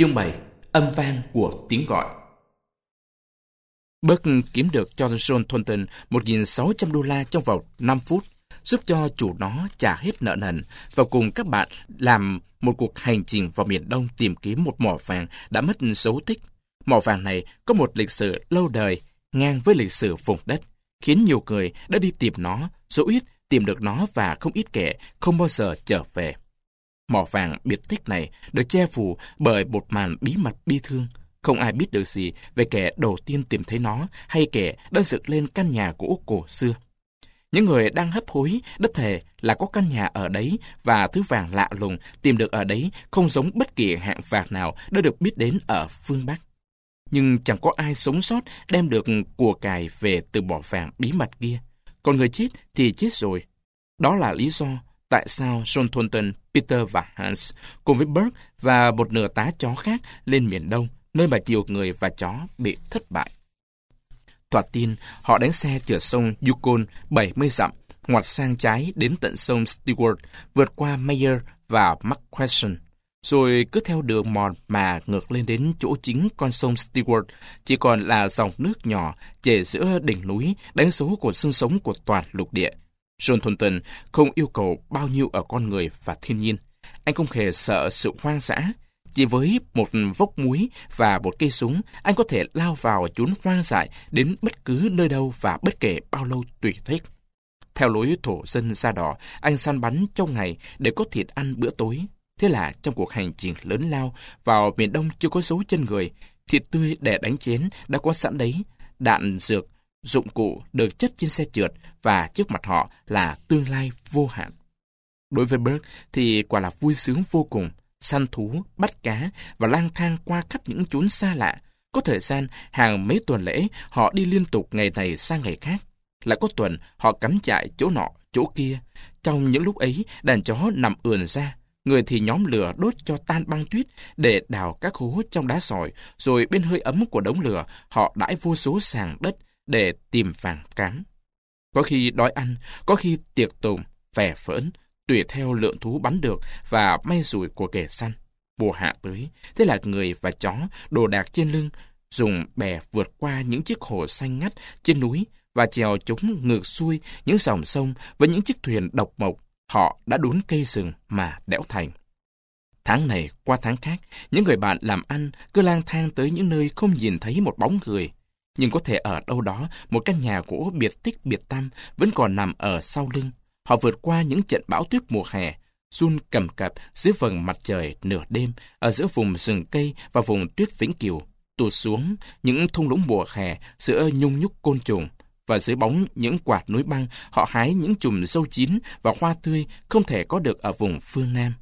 Chương 7 Âm vang của tiếng gọi Bớt kiếm được cho John Thornton 1.600 đô la trong vòng 5 phút, giúp cho chủ nó trả hết nợ nần và cùng các bạn làm một cuộc hành trình vào miền Đông tìm kiếm một mỏ vàng đã mất dấu tích. Mỏ vàng này có một lịch sử lâu đời ngang với lịch sử vùng đất, khiến nhiều người đã đi tìm nó, số ít tìm được nó và không ít kẻ không bao giờ trở về. Mỏ vàng biệt tích này được che phủ bởi một màn bí mật bi thương. Không ai biết được gì về kẻ đầu tiên tìm thấy nó hay kẻ đã dựng lên căn nhà gỗ cổ xưa. Những người đang hấp hối đất thề là có căn nhà ở đấy và thứ vàng lạ lùng tìm được ở đấy không giống bất kỳ hạng vàng nào đã được biết đến ở phương Bắc. Nhưng chẳng có ai sống sót đem được của cải về từ bỏ vàng bí mật kia. Còn người chết thì chết rồi. Đó là lý do tại sao John Thornton, Peter và Hans cùng với Burke và một nửa tá chó khác lên miền Đông, nơi mà nhiều người và chó bị thất bại. Thoạt tin, họ đánh xe chở sông Yukon 70 dặm, ngoặt sang trái đến tận sông Stewart, vượt qua Mayer và McQuestion, rồi cứ theo đường mòn mà ngược lên đến chỗ chính con sông Stewart, chỉ còn là dòng nước nhỏ chảy giữa đỉnh núi đánh dấu của xương sống của toàn lục địa. John Thornton không yêu cầu bao nhiêu ở con người và thiên nhiên. Anh không hề sợ sự hoang dã. Chỉ với một vốc muối và một cây súng, anh có thể lao vào chốn hoang dại đến bất cứ nơi đâu và bất kể bao lâu tùy thích. Theo lối thổ dân da đỏ, anh săn bắn trong ngày để có thịt ăn bữa tối. Thế là trong cuộc hành trình lớn lao vào miền Đông chưa có dấu chân người, thịt tươi để đánh chén đã có sẵn đấy, đạn dược dụng cụ được chất trên xe trượt và trước mặt họ là tương lai vô hạn. Đối với Burke thì quả là vui sướng vô cùng, săn thú, bắt cá và lang thang qua khắp những chốn xa lạ. Có thời gian, hàng mấy tuần lễ, họ đi liên tục ngày này sang ngày khác. Lại có tuần, họ cắm trại chỗ nọ, chỗ kia. Trong những lúc ấy, đàn chó nằm ườn ra. Người thì nhóm lửa đốt cho tan băng tuyết để đào các hố trong đá sỏi, rồi bên hơi ấm của đống lửa, họ đãi vô số sàng đất, để tìm vàng cám. Có khi đói ăn, có khi tiệc tùng, vẻ phỡn, tùy theo lượng thú bắn được và may rủi của kẻ săn. Mùa hạ tới, thế là người và chó đồ đạc trên lưng, dùng bè vượt qua những chiếc hồ xanh ngắt trên núi và trèo chúng ngược xuôi những dòng sông với những chiếc thuyền độc mộc. Họ đã đốn cây rừng mà đẽo thành. Tháng này qua tháng khác, những người bạn làm ăn cứ lang thang tới những nơi không nhìn thấy một bóng người nhưng có thể ở đâu đó một căn nhà gỗ biệt tích biệt tăm vẫn còn nằm ở sau lưng. Họ vượt qua những trận bão tuyết mùa hè, run cầm cập dưới vầng mặt trời nửa đêm ở giữa vùng rừng cây và vùng tuyết vĩnh cửu, tụt xuống những thung lũng mùa hè giữa nhung nhúc côn trùng và dưới bóng những quạt núi băng họ hái những chùm dâu chín và hoa tươi không thể có được ở vùng phương Nam.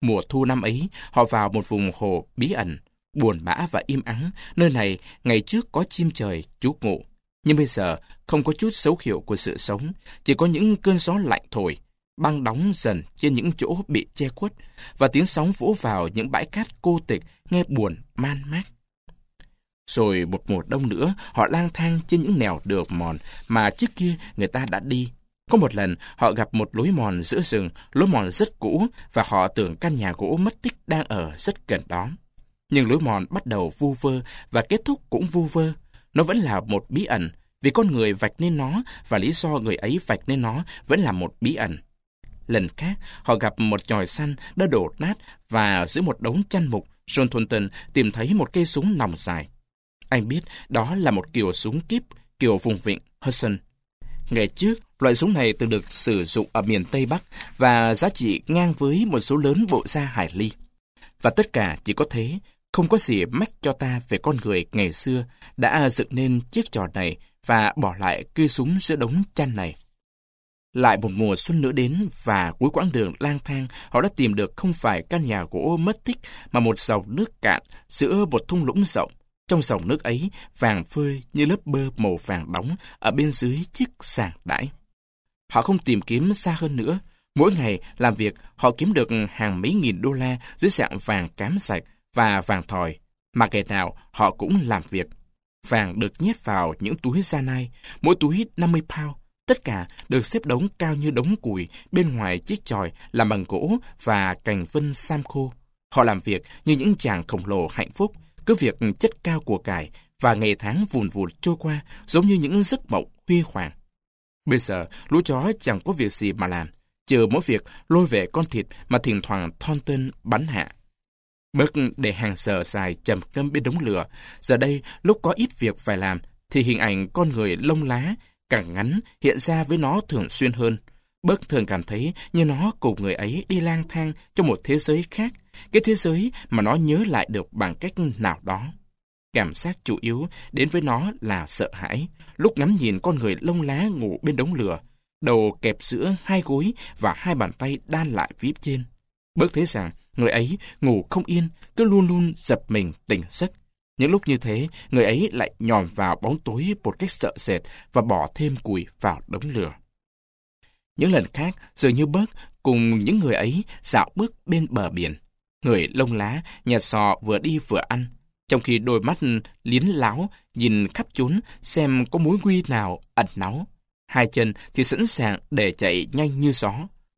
Mùa thu năm ấy, họ vào một vùng hồ bí ẩn, buồn bã và im ắng, nơi này ngày trước có chim trời trú ngụ. Nhưng bây giờ không có chút dấu hiệu của sự sống, chỉ có những cơn gió lạnh thổi, băng đóng dần trên những chỗ bị che khuất, và tiếng sóng vỗ vào những bãi cát cô tịch nghe buồn, man mác. Rồi một mùa đông nữa, họ lang thang trên những nẻo đường mòn mà trước kia người ta đã đi. Có một lần, họ gặp một lối mòn giữa rừng, lối mòn rất cũ, và họ tưởng căn nhà gỗ mất tích đang ở rất gần đó. Nhưng lối mòn bắt đầu vu vơ và kết thúc cũng vu vơ. Nó vẫn là một bí ẩn, vì con người vạch nên nó và lý do người ấy vạch nên nó vẫn là một bí ẩn. Lần khác, họ gặp một tròi săn đã đổ nát và giữa một đống chăn mục, John Thornton tìm thấy một cây súng nòng dài. Anh biết đó là một kiểu súng kíp, kiểu vùng vịnh Hudson. Ngày trước, loại súng này từng được sử dụng ở miền Tây Bắc và giá trị ngang với một số lớn bộ da hải ly. Và tất cả chỉ có thế, không có gì mách cho ta về con người ngày xưa đã dựng nên chiếc trò này và bỏ lại cây súng giữa đống chăn này. Lại một mùa xuân nữa đến và cuối quãng đường lang thang họ đã tìm được không phải căn nhà gỗ mất tích mà một dòng nước cạn giữa một thung lũng rộng. Trong dòng nước ấy, vàng phơi như lớp bơ màu vàng đóng ở bên dưới chiếc sàng đãi. Họ không tìm kiếm xa hơn nữa. Mỗi ngày làm việc, họ kiếm được hàng mấy nghìn đô la dưới dạng vàng cám sạch và vàng thỏi, mà ngày nào họ cũng làm việc. Vàng được nhét vào những túi da nai, mỗi túi 50 pound. Tất cả được xếp đống cao như đống củi bên ngoài chiếc chòi làm bằng gỗ và cành vân sam khô. Họ làm việc như những chàng khổng lồ hạnh phúc, cứ việc chất cao của cải và ngày tháng vùn vụt trôi qua giống như những giấc mộng huy hoàng. Bây giờ, lũ chó chẳng có việc gì mà làm, chờ mỗi việc lôi về con thịt mà thỉnh thoảng Thornton bắn hạ. Bớt để hàng giờ dài trầm ngâm bên đống lửa, giờ đây lúc có ít việc phải làm thì hình ảnh con người lông lá càng ngắn hiện ra với nó thường xuyên hơn. Bớt thường cảm thấy như nó cùng người ấy đi lang thang trong một thế giới khác, cái thế giới mà nó nhớ lại được bằng cách nào đó. Cảm giác chủ yếu đến với nó là sợ hãi, lúc ngắm nhìn con người lông lá ngủ bên đống lửa, đầu kẹp giữa hai gối và hai bàn tay đan lại phía trên. Bớt thấy rằng người ấy ngủ không yên, cứ luôn luôn giật mình tỉnh giấc. Những lúc như thế, người ấy lại nhòm vào bóng tối một cách sợ sệt và bỏ thêm củi vào đống lửa. Những lần khác, dường như bớt cùng những người ấy dạo bước bên bờ biển. Người lông lá, nhà sò vừa đi vừa ăn, trong khi đôi mắt liến láo nhìn khắp chốn xem có mối nguy nào ẩn náu. Hai chân thì sẵn sàng để chạy nhanh như gió.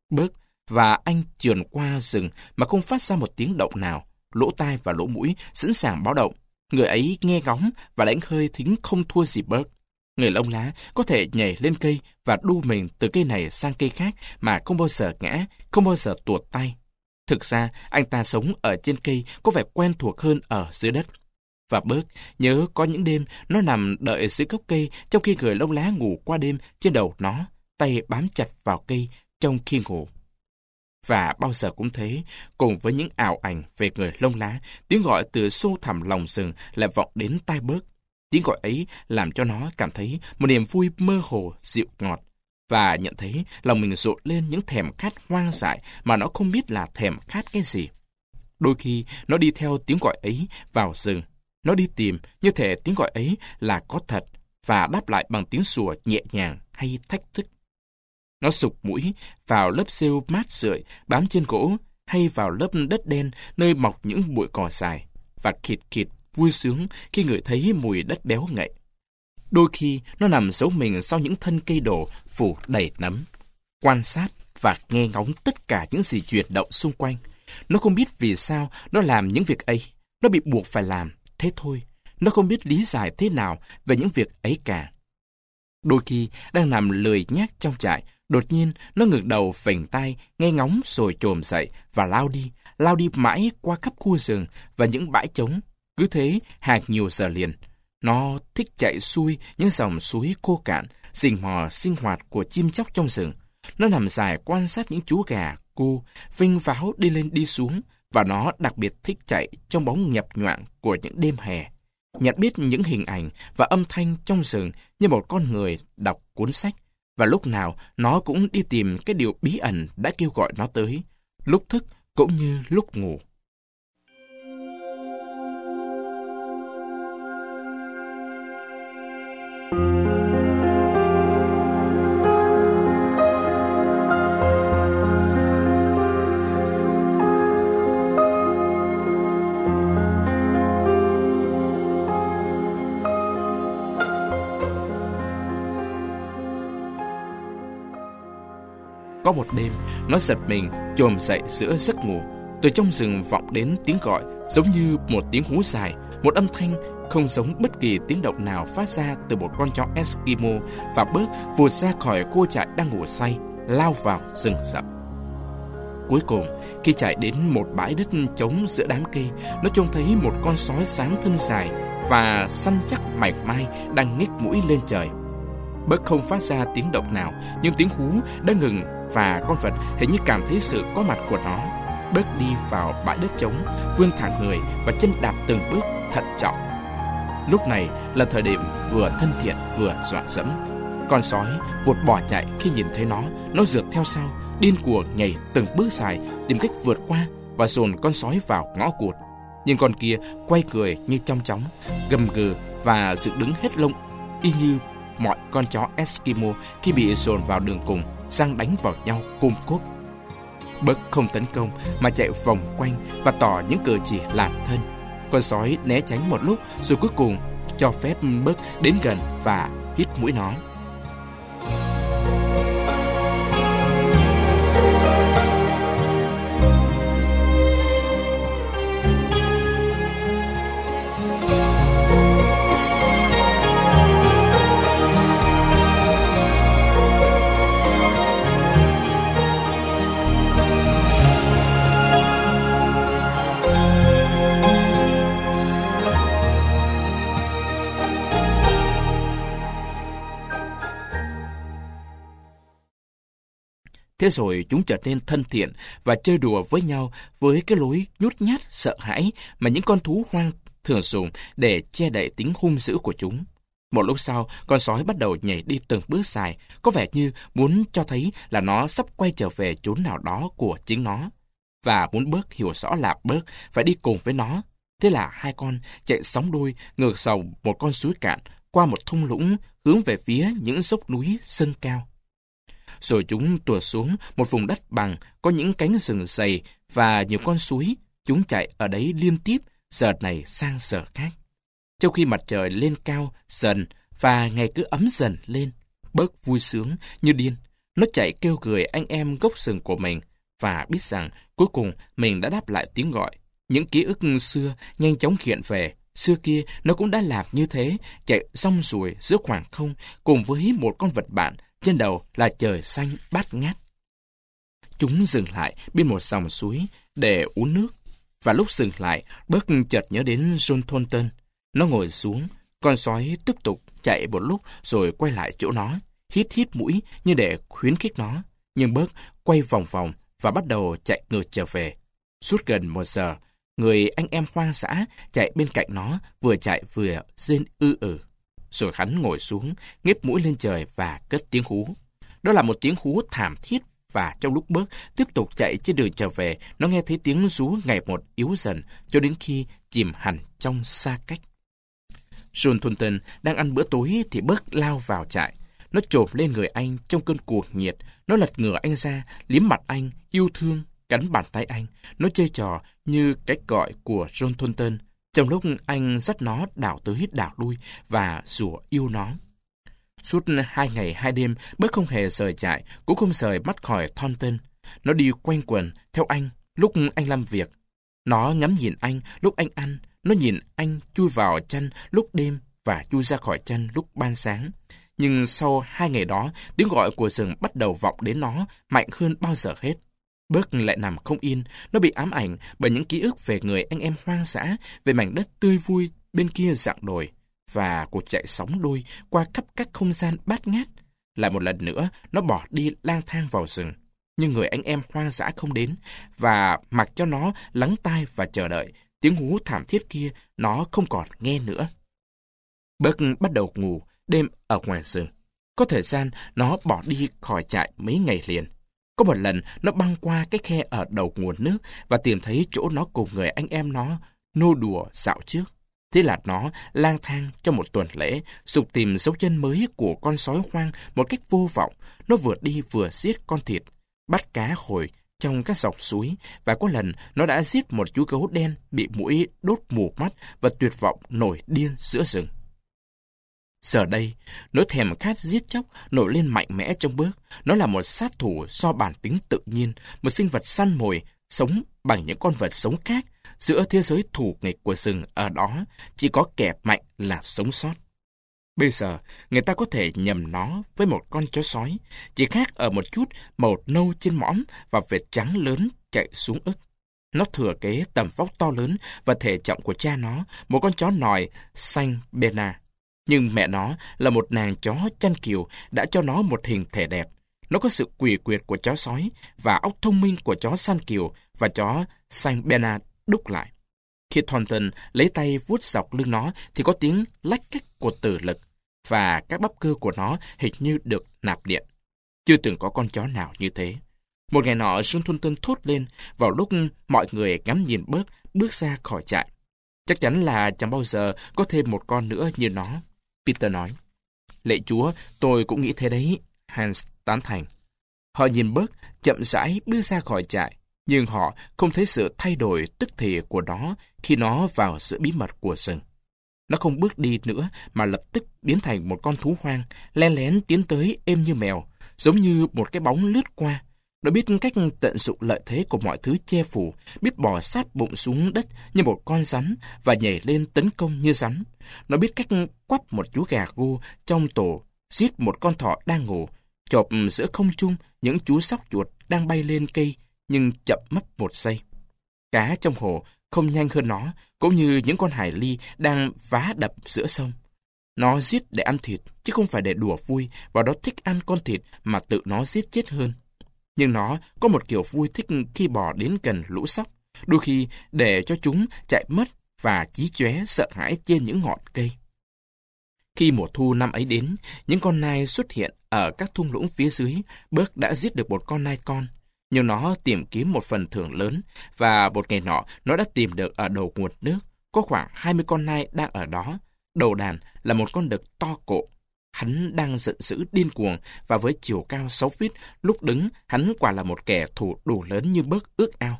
Bớt và anh trườn qua rừng mà không phát ra một tiếng động nào. Lỗ tai và lỗ mũi sẵn sàng báo động. Người ấy nghe ngóng và lãnh hơi thính không thua gì bớt. Người lông lá có thể nhảy lên cây và đu mình từ cây này sang cây khác mà không bao giờ ngã, không bao giờ tuột tay. Thực ra, anh ta sống ở trên cây có vẻ quen thuộc hơn ở dưới đất. Và bớt nhớ có những đêm nó nằm đợi dưới gốc cây trong khi người lông lá ngủ qua đêm trên đầu nó, tay bám chặt vào cây trong khi ngủ. Và bao giờ cũng thế, cùng với những ảo ảnh về người lông lá, tiếng gọi từ sâu thẳm lòng rừng lại vọng đến tai bớt. Tiếng gọi ấy làm cho nó cảm thấy một niềm vui mơ hồ, dịu ngọt, và nhận thấy lòng mình rộn lên những thèm khát hoang dại mà nó không biết là thèm khát cái gì. Đôi khi nó đi theo tiếng gọi ấy vào rừng, nó đi tìm như thể tiếng gọi ấy là có thật và đáp lại bằng tiếng sủa nhẹ nhàng hay thách thức. Nó sụp mũi vào lớp siêu mát rượi bám trên gỗ hay vào lớp đất đen nơi mọc những bụi cỏ dài và khịt khịt vui sướng khi ngửi thấy mùi đất béo ngậy. Đôi khi nó nằm giấu mình sau những thân cây đổ phủ đầy nấm. Quan sát và nghe ngóng tất cả những gì chuyển động xung quanh. Nó không biết vì sao nó làm những việc ấy. Nó bị buộc phải làm, thế thôi. Nó không biết lý giải thế nào về những việc ấy cả. Đôi khi đang nằm lười nhác trong trại, đột nhiên nó ngược đầu phình tay, nghe ngóng rồi trồm dậy và lao đi, lao đi mãi qua khắp khu rừng và những bãi trống. Cứ thế hàng nhiều giờ liền. Nó thích chạy xuôi những dòng suối khô cạn, rình mò sinh hoạt của chim chóc trong rừng. Nó nằm dài quan sát những chú gà, cu, vinh váo đi lên đi xuống, và nó đặc biệt thích chạy trong bóng nhập nhoạng của những đêm hè. Nhận biết những hình ảnh và âm thanh trong rừng như một con người đọc cuốn sách, và lúc nào nó cũng đi tìm cái điều bí ẩn đã kêu gọi nó tới, lúc thức cũng như lúc ngủ. Có một đêm, nó giật mình, trồm dậy giữa giấc ngủ. Từ trong rừng vọng đến tiếng gọi, giống như một tiếng hú dài, một âm thanh không giống bất kỳ tiếng động nào phát ra từ một con chó Eskimo và bớt vụt ra khỏi cô trại đang ngủ say, lao vào rừng rậm. Cuối cùng, khi chạy đến một bãi đất trống giữa đám cây, nó trông thấy một con sói xám thân dài và săn chắc mảnh mai đang nhích mũi lên trời. Bớt không phát ra tiếng động nào, nhưng tiếng hú đã ngừng và con vật hình như cảm thấy sự có mặt của nó. Bước đi vào bãi đất trống, vươn thẳng người và chân đạp từng bước thận trọng. Lúc này là thời điểm vừa thân thiện vừa dọa dẫm. Con sói vụt bỏ chạy khi nhìn thấy nó, nó rượt theo sau, điên cuồng nhảy từng bước dài tìm cách vượt qua và dồn con sói vào ngõ cụt. Nhưng con kia quay cười như trong chóng, gầm gừ và dựng đứng hết lông y như mọi con chó Eskimo khi bị dồn vào đường cùng, sang đánh vào nhau cung cốt. Bớt không tấn công mà chạy vòng quanh và tỏ những cử chỉ làm thân. Con sói né tránh một lúc rồi cuối cùng cho phép Bớt đến gần và hít mũi nó. Thế rồi chúng trở nên thân thiện và chơi đùa với nhau với cái lối nhút nhát sợ hãi mà những con thú hoang thường dùng để che đậy tính hung dữ của chúng. Một lúc sau, con sói bắt đầu nhảy đi từng bước dài, có vẻ như muốn cho thấy là nó sắp quay trở về chốn nào đó của chính nó. Và muốn bớt hiểu rõ là bớt phải đi cùng với nó. Thế là hai con chạy sóng đôi ngược sầu một con suối cạn qua một thung lũng hướng về phía những dốc núi sân cao. Rồi chúng tùa xuống một vùng đất bằng có những cánh rừng dày và nhiều con suối. Chúng chạy ở đấy liên tiếp, giờ này sang giờ khác. Trong khi mặt trời lên cao, dần và ngày cứ ấm dần lên, bớt vui sướng như điên. Nó chạy kêu cười anh em gốc rừng của mình và biết rằng cuối cùng mình đã đáp lại tiếng gọi. Những ký ức xưa nhanh chóng hiện về. Xưa kia nó cũng đã làm như thế, chạy rong ruổi giữa khoảng không cùng với một con vật bạn, trên đầu là trời xanh bát ngát. Chúng dừng lại bên một dòng suối để uống nước. Và lúc dừng lại, bớt chợt nhớ đến John Thornton. Nó ngồi xuống, con sói tiếp tục chạy một lúc rồi quay lại chỗ nó, hít hít mũi như để khuyến khích nó. Nhưng bớt quay vòng vòng và bắt đầu chạy ngược trở về. Suốt gần một giờ, người anh em hoang dã chạy bên cạnh nó, vừa chạy vừa rên ư ử. Rồi hắn ngồi xuống, nghếp mũi lên trời và cất tiếng hú. Đó là một tiếng hú thảm thiết và trong lúc bớt tiếp tục chạy trên đường trở về, nó nghe thấy tiếng rú ngày một yếu dần cho đến khi chìm hẳn trong xa cách. John Thornton đang ăn bữa tối thì bớt lao vào trại. Nó trộm lên người anh trong cơn cuồng nhiệt. Nó lật ngửa anh ra, liếm mặt anh, yêu thương, cắn bàn tay anh. Nó chơi trò như cách gọi của John Thornton. Trong lúc anh dắt nó đảo tới đảo lui và rủa yêu nó. Suốt hai ngày hai đêm, bớt không hề rời chạy cũng không rời mắt khỏi Thornton. Nó đi quanh quần theo anh lúc anh làm việc. Nó ngắm nhìn anh lúc anh ăn, nó nhìn anh chui vào chăn lúc đêm và chui ra khỏi chăn lúc ban sáng. Nhưng sau hai ngày đó, tiếng gọi của rừng bắt đầu vọng đến nó mạnh hơn bao giờ hết. Bớt lại nằm không yên, nó bị ám ảnh bởi những ký ức về người anh em hoang dã, về mảnh đất tươi vui bên kia dạng đồi, và cuộc chạy sóng đôi qua khắp các không gian bát ngát. Lại một lần nữa, nó bỏ đi lang thang vào rừng. Nhưng người anh em hoang dã không đến, và mặc cho nó lắng tai và chờ đợi, tiếng hú thảm thiết kia nó không còn nghe nữa. Bớt bắt đầu ngủ đêm ở ngoài rừng. Có thời gian nó bỏ đi khỏi trại mấy ngày liền. Có một lần nó băng qua cái khe ở đầu nguồn nước và tìm thấy chỗ nó cùng người anh em nó nô đùa dạo trước. Thế là nó lang thang trong một tuần lễ, sục tìm dấu chân mới của con sói hoang một cách vô vọng. Nó vừa đi vừa giết con thịt, bắt cá hồi trong các dọc suối và có lần nó đã giết một chú gấu đen bị mũi đốt mù mắt và tuyệt vọng nổi điên giữa rừng. Giờ đây, nỗi thèm khát giết chóc nổi lên mạnh mẽ trong bước. Nó là một sát thủ do bản tính tự nhiên, một sinh vật săn mồi, sống bằng những con vật sống khác. Giữa thế giới thủ nghịch của rừng ở đó, chỉ có kẻ mạnh là sống sót. Bây giờ, người ta có thể nhầm nó với một con chó sói, chỉ khác ở một chút màu nâu trên mõm và vệt trắng lớn chạy xuống ức. Nó thừa kế tầm vóc to lớn và thể trọng của cha nó, một con chó nòi xanh Bena. Nhưng mẹ nó là một nàng chó chăn kiều đã cho nó một hình thể đẹp. Nó có sự quỷ quyệt của chó sói và óc thông minh của chó săn kiều và chó Saint Bernard đúc lại. Khi Thornton lấy tay vuốt dọc lưng nó thì có tiếng lách cách của tử lực và các bắp cơ của nó hình như được nạp điện. Chưa từng có con chó nào như thế. Một ngày nọ, John Thornton thốt lên vào lúc mọi người ngắm nhìn bớt bước ra khỏi trại. Chắc chắn là chẳng bao giờ có thêm một con nữa như nó. Peter nói. Lệ chúa, tôi cũng nghĩ thế đấy, Hans tán thành. Họ nhìn bớt, chậm rãi bước ra khỏi trại, nhưng họ không thấy sự thay đổi tức thì của nó khi nó vào sự bí mật của rừng. Nó không bước đi nữa mà lập tức biến thành một con thú hoang, len lén tiến tới êm như mèo, giống như một cái bóng lướt qua. Nó biết cách tận dụng lợi thế của mọi thứ che phủ, biết bò sát bụng xuống đất như một con rắn và nhảy lên tấn công như rắn. Nó biết cách quắp một chú gà gu trong tổ, giết một con thỏ đang ngủ, chộp giữa không trung những chú sóc chuột đang bay lên cây nhưng chậm mất một giây. Cá trong hồ không nhanh hơn nó, cũng như những con hải ly đang vá đập giữa sông. Nó giết để ăn thịt, chứ không phải để đùa vui, và nó thích ăn con thịt mà tự nó giết chết hơn. Nhưng nó có một kiểu vui thích khi bò đến gần lũ sóc, đôi khi để cho chúng chạy mất và chí chóe sợ hãi trên những ngọn cây. Khi mùa thu năm ấy đến, những con nai xuất hiện ở các thung lũng phía dưới, Bớt đã giết được một con nai con. Nhưng nó tìm kiếm một phần thưởng lớn, và một ngày nọ nó đã tìm được ở đầu nguồn nước. Có khoảng 20 con nai đang ở đó. Đầu đàn là một con đực to cộ. Hắn đang giận dữ điên cuồng và với chiều cao 6 feet, lúc đứng hắn quả là một kẻ thủ đủ lớn như bớt ước ao.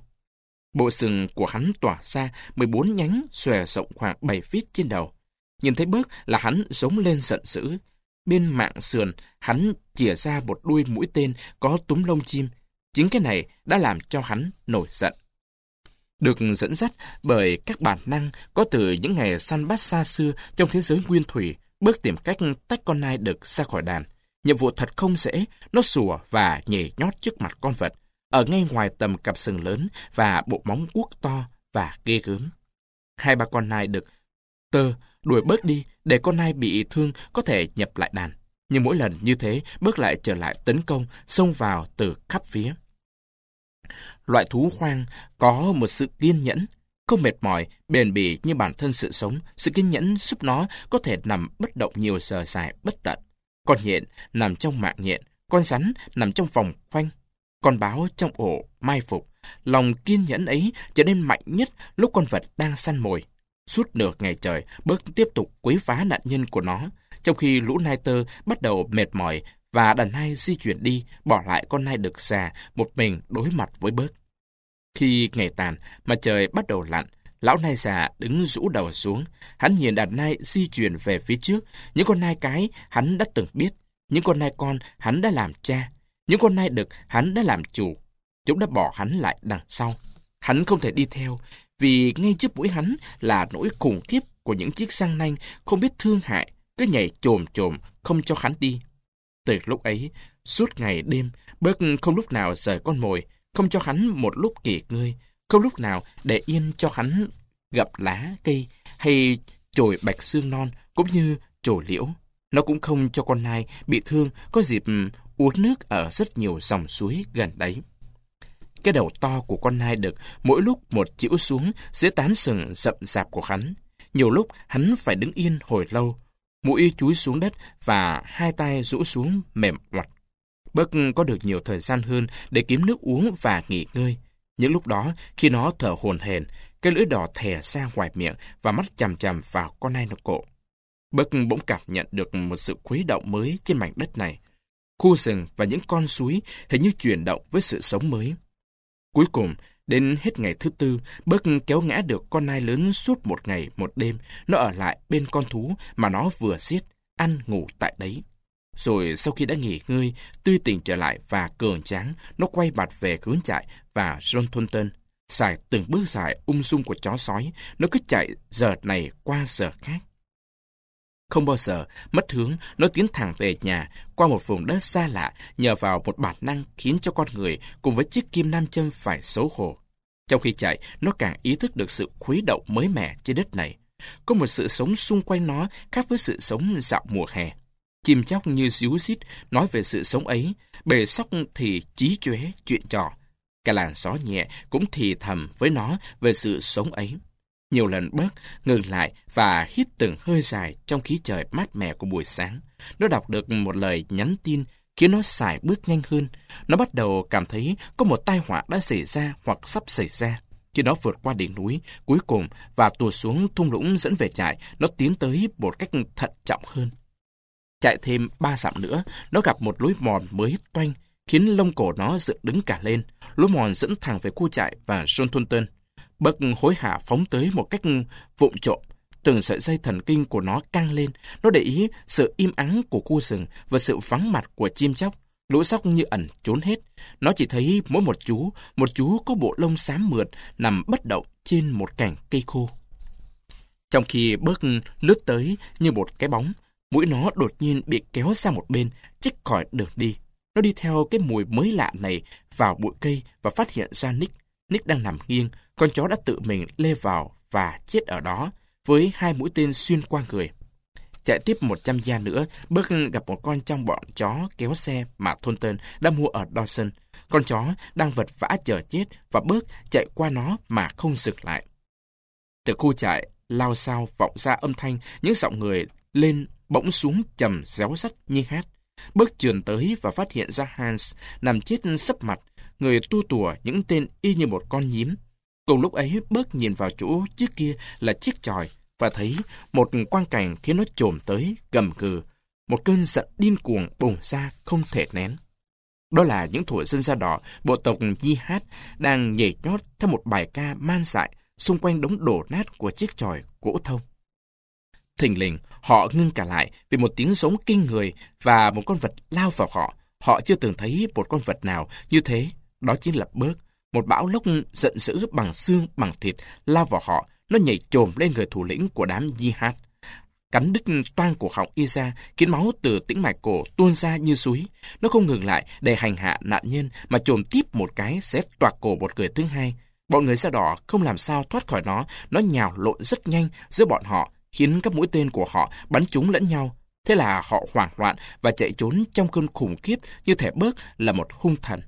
Bộ sừng của hắn tỏa ra 14 nhánh xòe rộng khoảng 7 feet trên đầu. Nhìn thấy bớt là hắn giống lên giận dữ. Bên mạng sườn, hắn chìa ra một đuôi mũi tên có túm lông chim. Chính cái này đã làm cho hắn nổi giận. Được dẫn dắt bởi các bản năng có từ những ngày săn bắt xa xưa trong thế giới nguyên thủy, bước tìm cách tách con nai đực ra khỏi đàn. Nhiệm vụ thật không dễ, nó sủa và nhảy nhót trước mặt con vật, ở ngay ngoài tầm cặp sừng lớn và bộ móng guốc to và ghê gớm. Hai ba con nai đực tơ đuổi bớt đi để con nai bị thương có thể nhập lại đàn. Nhưng mỗi lần như thế, bước lại trở lại tấn công, xông vào từ khắp phía. Loại thú hoang có một sự kiên nhẫn, không mệt mỏi, bền bỉ như bản thân sự sống. Sự kiên nhẫn giúp nó có thể nằm bất động nhiều giờ dài bất tận. Con nhện nằm trong mạng nhện, con rắn nằm trong vòng khoanh, con báo trong ổ mai phục. Lòng kiên nhẫn ấy trở nên mạnh nhất lúc con vật đang săn mồi. Suốt nửa ngày trời, Bớt tiếp tục quấy phá nạn nhân của nó, trong khi lũ nai tơ bắt đầu mệt mỏi và đàn nai di chuyển đi, bỏ lại con nai đực già một mình đối mặt với Bớt. Khi ngày tàn, mặt trời bắt đầu lặn, lão nai già đứng rũ đầu xuống. Hắn nhìn đàn nai di chuyển về phía trước, những con nai cái hắn đã từng biết, những con nai con hắn đã làm cha, những con nai đực hắn đã làm chủ. Chúng đã bỏ hắn lại đằng sau. Hắn không thể đi theo, vì ngay trước mũi hắn là nỗi khủng khiếp của những chiếc răng nanh không biết thương hại, cứ nhảy trồm trồm không cho hắn đi. Từ lúc ấy, suốt ngày đêm, bớt không lúc nào rời con mồi, không cho hắn một lúc nghỉ ngơi, không lúc nào để yên cho hắn gặp lá cây hay trồi bạch xương non cũng như trồi liễu. Nó cũng không cho con nai bị thương có dịp uống nước ở rất nhiều dòng suối gần đấy. Cái đầu to của con nai đực mỗi lúc một chữ xuống dưới tán sừng rậm rạp của hắn. Nhiều lúc hắn phải đứng yên hồi lâu, mũi chúi xuống đất và hai tay rũ xuống mềm oặt. Bớt có được nhiều thời gian hơn để kiếm nước uống và nghỉ ngơi. Những lúc đó, khi nó thở hồn hển, cái lưỡi đỏ thè ra ngoài miệng và mắt chằm chằm vào con nai nọc cổ. Bớt bỗng cảm nhận được một sự khuấy động mới trên mảnh đất này. Khu rừng và những con suối hình như chuyển động với sự sống mới. Cuối cùng, đến hết ngày thứ tư, Bớt kéo ngã được con nai lớn suốt một ngày, một đêm. Nó ở lại bên con thú mà nó vừa giết, ăn ngủ tại đấy. Rồi sau khi đã nghỉ ngơi, tươi tỉnh trở lại và cường tráng, nó quay mặt về hướng trại và John Thornton. Xài từng bước dài ung dung của chó sói, nó cứ chạy giờ này qua giờ khác. Không bao giờ mất hướng, nó tiến thẳng về nhà qua một vùng đất xa lạ nhờ vào một bản năng khiến cho con người cùng với chiếc kim nam châm phải xấu hổ. Trong khi chạy, nó càng ý thức được sự khuấy động mới mẻ trên đất này. Có một sự sống xung quanh nó khác với sự sống dạo mùa hè. Chim chóc như xíu xít nói về sự sống ấy, bề sóc thì chí chóe chuyện trò. Cả làn gió nhẹ cũng thì thầm với nó về sự sống ấy. Nhiều lần bớt, ngừng lại và hít từng hơi dài trong khí trời mát mẻ của buổi sáng. Nó đọc được một lời nhắn tin khiến nó xài bước nhanh hơn. Nó bắt đầu cảm thấy có một tai họa đã xảy ra hoặc sắp xảy ra. Khi nó vượt qua đỉnh núi, cuối cùng và tùa xuống thung lũng dẫn về trại, nó tiến tới một cách thận trọng hơn. Chạy thêm ba dặm nữa, nó gặp một lối mòn mới toanh, khiến lông cổ nó dựng đứng cả lên. Lối mòn dẫn thẳng về khu trại và John Thornton. Bậc hối hả phóng tới một cách vụng trộm. Từng sợi dây thần kinh của nó căng lên. Nó để ý sự im ắng của khu rừng và sự vắng mặt của chim chóc. Lũ sóc như ẩn trốn hết. Nó chỉ thấy mỗi một chú, một chú có bộ lông xám mượt nằm bất động trên một cành cây khô. Trong khi bớt lướt tới như một cái bóng, mũi nó đột nhiên bị kéo sang một bên, chích khỏi đường đi. Nó đi theo cái mùi mới lạ này vào bụi cây và phát hiện ra Nick. Nick đang nằm nghiêng, con chó đã tự mình lê vào và chết ở đó với hai mũi tên xuyên qua người. chạy tiếp 100 gia nữa, bước gặp một con trong bọn chó kéo xe mà thôn tên đã mua ở Dawson. Con chó đang vật vã chờ chết và bước chạy qua nó mà không dừng lại. Từ khu trại, lao sao vọng ra âm thanh những giọng người lên bỗng xuống trầm réo sắt như hát. Bước trườn tới và phát hiện ra Hans nằm chết sấp mặt, người tu tùa những tên y như một con nhím. Cùng lúc ấy, bớt nhìn vào chỗ trước kia là chiếc tròi và thấy một quang cảnh khiến nó trồm tới, gầm gừ. Một cơn giận điên cuồng bùng ra không thể nén. Đó là những thủa dân da đỏ, bộ tộc Di Hát đang nhảy nhót theo một bài ca man dại xung quanh đống đổ nát của chiếc tròi gỗ thông. Thình lình, họ ngưng cả lại vì một tiếng sống kinh người và một con vật lao vào họ. Họ chưa từng thấy một con vật nào như thế. Đó chính là bớt. Một bão lốc giận dữ bằng xương, bằng thịt lao vào họ. Nó nhảy trồm lên người thủ lĩnh của đám jihad. Cắn đứt toan cổ họng y ra, khiến máu từ tĩnh mạch cổ tuôn ra như suối. Nó không ngừng lại để hành hạ nạn nhân mà trồm tiếp một cái sẽ toạc cổ một người thứ hai. Bọn người da đỏ không làm sao thoát khỏi nó, nó nhào lộn rất nhanh giữa bọn họ, khiến các mũi tên của họ bắn trúng lẫn nhau. Thế là họ hoảng loạn và chạy trốn trong cơn khủng khiếp như thể bớt là một hung thần.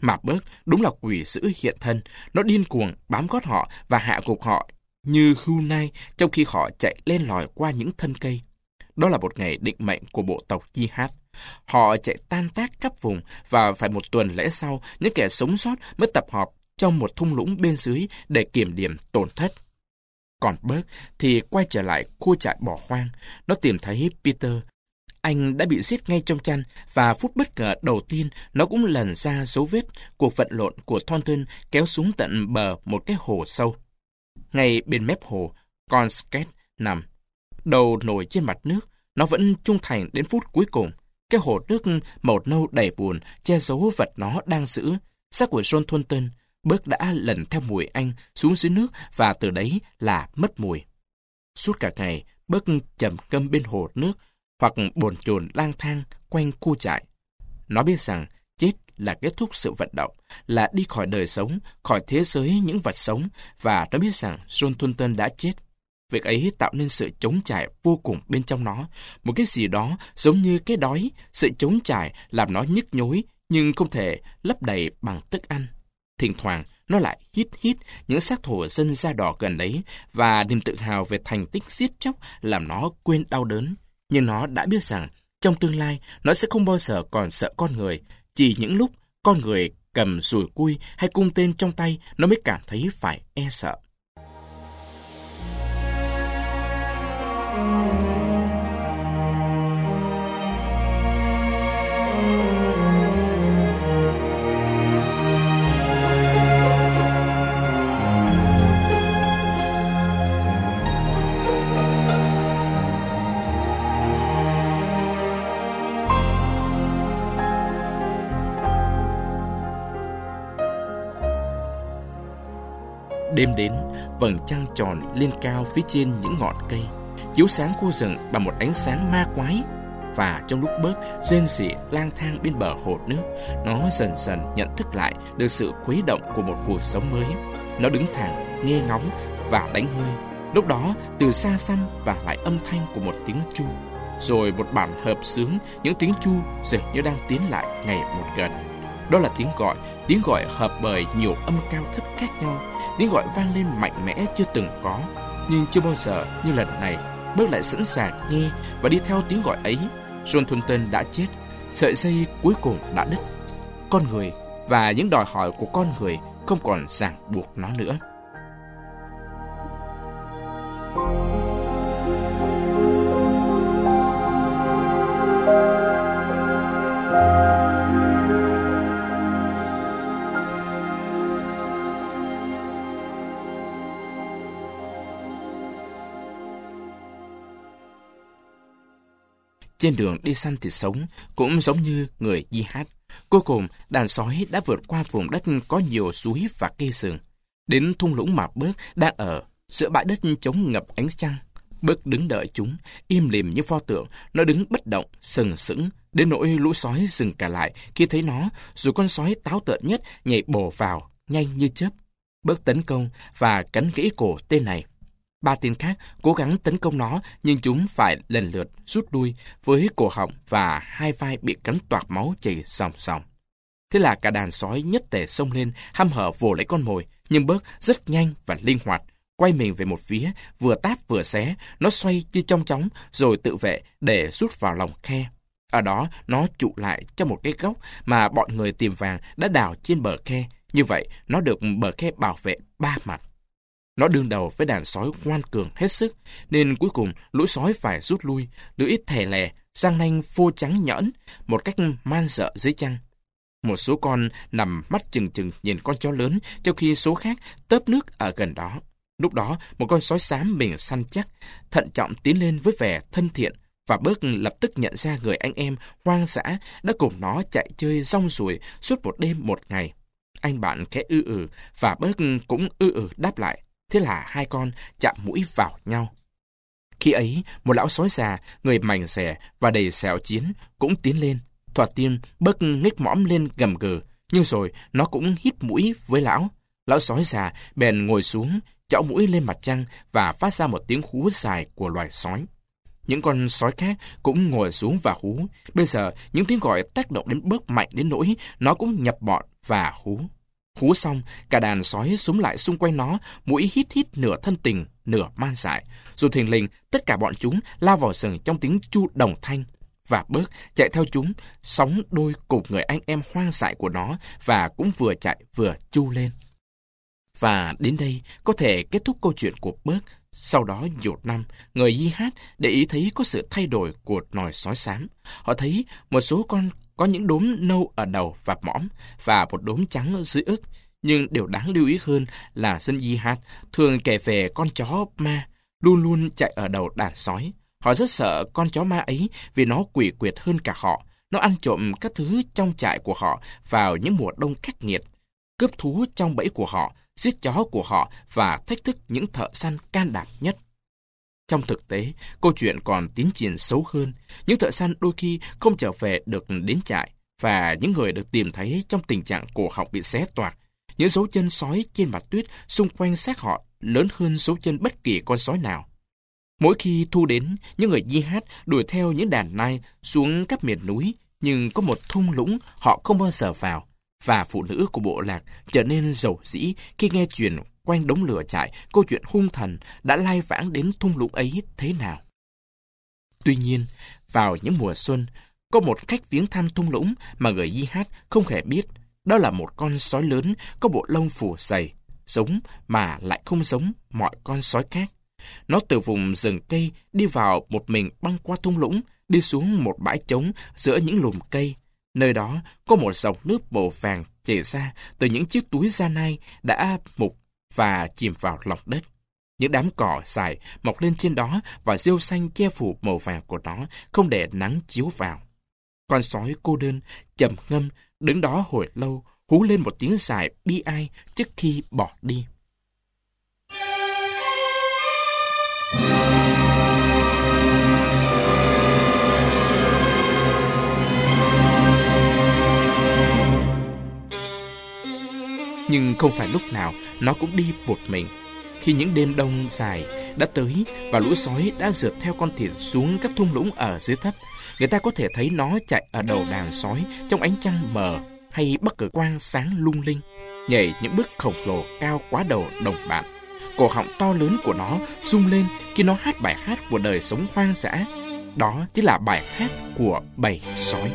Mà bớt đúng là quỷ dữ hiện thân, nó điên cuồng bám gót họ và hạ gục họ như hưu nai trong khi họ chạy lên lòi qua những thân cây. Đó là một ngày định mệnh của bộ tộc Jihad. Họ chạy tan tác khắp vùng và phải một tuần lễ sau, những kẻ sống sót mới tập hợp trong một thung lũng bên dưới để kiểm điểm tổn thất. Còn Bert thì quay trở lại khu trại bỏ hoang. Nó tìm thấy Peter. Anh đã bị giết ngay trong chăn và phút bất ngờ đầu tiên nó cũng lần ra dấu vết cuộc vận lộn của Thornton kéo xuống tận bờ một cái hồ sâu. Ngay bên mép hồ, con Sket nằm. Đầu nổi trên mặt nước, nó vẫn trung thành đến phút cuối cùng. Cái hồ nước màu nâu đầy buồn che giấu vật nó đang giữ. Xác của John Thornton Bớt đã lần theo mùi anh xuống dưới nước và từ đấy là mất mùi. Suốt cả ngày, Bớt chầm câm bên hồ nước hoặc bồn chồn lang thang quanh khu trại. Nó biết rằng chết là kết thúc sự vận động, là đi khỏi đời sống, khỏi thế giới những vật sống và nó biết rằng John Thornton đã chết. Việc ấy tạo nên sự chống trải vô cùng bên trong nó, một cái gì đó giống như cái đói, sự chống trải làm nó nhức nhối nhưng không thể lấp đầy bằng thức ăn. Thỉnh thoảng, nó lại hít hít những xác thổ dân da đỏ gần đấy và niềm tự hào về thành tích giết chóc làm nó quên đau đớn. Nhưng nó đã biết rằng trong tương lai nó sẽ không bao giờ còn sợ con người. Chỉ những lúc con người cầm rùi cui hay cung tên trong tay nó mới cảm thấy phải e sợ. Đêm đến, vầng trăng tròn lên cao phía trên những ngọn cây, chiếu sáng khu rừng bằng một ánh sáng ma quái. Và trong lúc bớt rên rỉ lang thang bên bờ hồ nước, nó dần dần nhận thức lại được sự khuấy động của một cuộc sống mới. Nó đứng thẳng, nghe ngóng và đánh hơi. Lúc đó, từ xa xăm và lại âm thanh của một tiếng chu. Rồi một bản hợp sướng, những tiếng chu dường như đang tiến lại ngày một gần. Đó là tiếng gọi, tiếng gọi hợp bởi nhiều âm cao thấp khác nhau, Tiếng gọi vang lên mạnh mẽ chưa từng có, nhưng chưa bao giờ như lần này, bước lại sẵn sàng nghe và đi theo tiếng gọi ấy. John Thornton đã chết, sợi dây cuối cùng đã đứt. Con người và những đòi hỏi của con người không còn ràng buộc nó nữa. Trên đường đi săn thịt sống cũng giống như người di hát. Cuối cùng, đàn sói đã vượt qua vùng đất có nhiều suối và cây rừng. Đến thung lũng mà bước đang ở, giữa bãi đất chống ngập ánh trăng. Bước đứng đợi chúng, im lìm như pho tượng, nó đứng bất động, sừng sững, đến nỗi lũ sói dừng cả lại khi thấy nó, dù con sói táo tợn nhất nhảy bổ vào, nhanh như chớp. Bước tấn công và cắn gãy cổ tên này. Ba tên khác cố gắng tấn công nó nhưng chúng phải lần lượt rút lui với cổ họng và hai vai bị cắn toạc máu chảy sòng sòng. Thế là cả đàn sói nhất tề xông lên, hăm hở vồ lấy con mồi, nhưng bớt rất nhanh và linh hoạt, quay mình về một phía, vừa táp vừa xé, nó xoay như trong chóng rồi tự vệ để rút vào lòng khe. Ở đó, nó trụ lại trong một cái góc mà bọn người tìm vàng đã đào trên bờ khe. Như vậy, nó được bờ khe bảo vệ ba mặt. Nó đương đầu với đàn sói ngoan cường hết sức, nên cuối cùng lũ sói phải rút lui, lưỡi thẻ lè, răng nanh phô trắng nhẫn, một cách man sợ dưới chăng. Một số con nằm mắt chừng chừng nhìn con chó lớn, trong khi số khác tớp nước ở gần đó. Lúc đó, một con sói xám mình săn chắc, thận trọng tiến lên với vẻ thân thiện, và bớt lập tức nhận ra người anh em hoang dã đã cùng nó chạy chơi rong ruổi suốt một đêm một ngày. Anh bạn khẽ ư ừ và bớt cũng ư ừ đáp lại. Thế là hai con chạm mũi vào nhau. Khi ấy, một lão sói già, người mảnh xẻ và đầy sẹo chiến, cũng tiến lên. Thoạt tiên, bớt nghếch mõm lên gầm gừ, nhưng rồi nó cũng hít mũi với lão. Lão sói già bèn ngồi xuống, chảo mũi lên mặt trăng và phát ra một tiếng hú dài của loài sói. Những con sói khác cũng ngồi xuống và hú. Bây giờ, những tiếng gọi tác động đến bớt mạnh đến nỗi nó cũng nhập bọn và hú. Hú xong, cả đàn sói súng lại xung quanh nó, mũi hít hít nửa thân tình, nửa man dại. Rồi thình lình, tất cả bọn chúng lao vào rừng trong tiếng chu đồng thanh. Và bớt chạy theo chúng, sóng đôi cùng người anh em hoang dại của nó và cũng vừa chạy vừa chu lên. Và đến đây có thể kết thúc câu chuyện của bớt. Sau đó một năm, người di hát để ý thấy có sự thay đổi của nòi sói xám. Họ thấy một số con có những đốm nâu ở đầu và mõm và một đốm trắng dưới ức. Nhưng điều đáng lưu ý hơn là dân di hát thường kể về con chó ma luôn luôn chạy ở đầu đàn sói. Họ rất sợ con chó ma ấy vì nó quỷ quyệt hơn cả họ. Nó ăn trộm các thứ trong trại của họ vào những mùa đông khắc nghiệt, cướp thú trong bẫy của họ, giết chó của họ và thách thức những thợ săn can đảm nhất. Trong thực tế, câu chuyện còn tiến triển xấu hơn. Những thợ săn đôi khi không trở về được đến trại và những người được tìm thấy trong tình trạng cổ họng bị xé toạc. Những dấu chân sói trên mặt tuyết xung quanh xác họ lớn hơn dấu chân bất kỳ con sói nào. Mỗi khi thu đến, những người di hát đuổi theo những đàn nai xuống các miền núi, nhưng có một thung lũng họ không bao giờ vào. Và phụ nữ của bộ lạc trở nên giàu dĩ khi nghe chuyện quanh đống lửa trại, câu chuyện hung thần đã lai vãng đến thung lũng ấy thế nào. Tuy nhiên, vào những mùa xuân, có một khách viếng thăm thung lũng mà người di hát không hề biết. Đó là một con sói lớn có bộ lông phủ dày, giống mà lại không giống mọi con sói khác. Nó từ vùng rừng cây đi vào một mình băng qua thung lũng, đi xuống một bãi trống giữa những lùm cây. Nơi đó có một dòng nước màu vàng chảy ra từ những chiếc túi da nai đã mục và chìm vào lòng đất. Những đám cỏ xài mọc lên trên đó và rêu xanh che phủ màu vàng của nó không để nắng chiếu vào. Con sói cô đơn, trầm ngâm, đứng đó hồi lâu, hú lên một tiếng dài bi ai trước khi bỏ đi. Nhưng không phải lúc nào nó cũng đi một mình. Khi những đêm đông dài đã tới và lũ sói đã rượt theo con thịt xuống các thung lũng ở dưới thấp, người ta có thể thấy nó chạy ở đầu đàn sói trong ánh trăng mờ hay bất cửa quang sáng lung linh, nhảy những bước khổng lồ cao quá đầu đồng bạn. Cổ họng to lớn của nó rung lên khi nó hát bài hát của đời sống hoang dã. Đó chính là bài hát của bầy sói.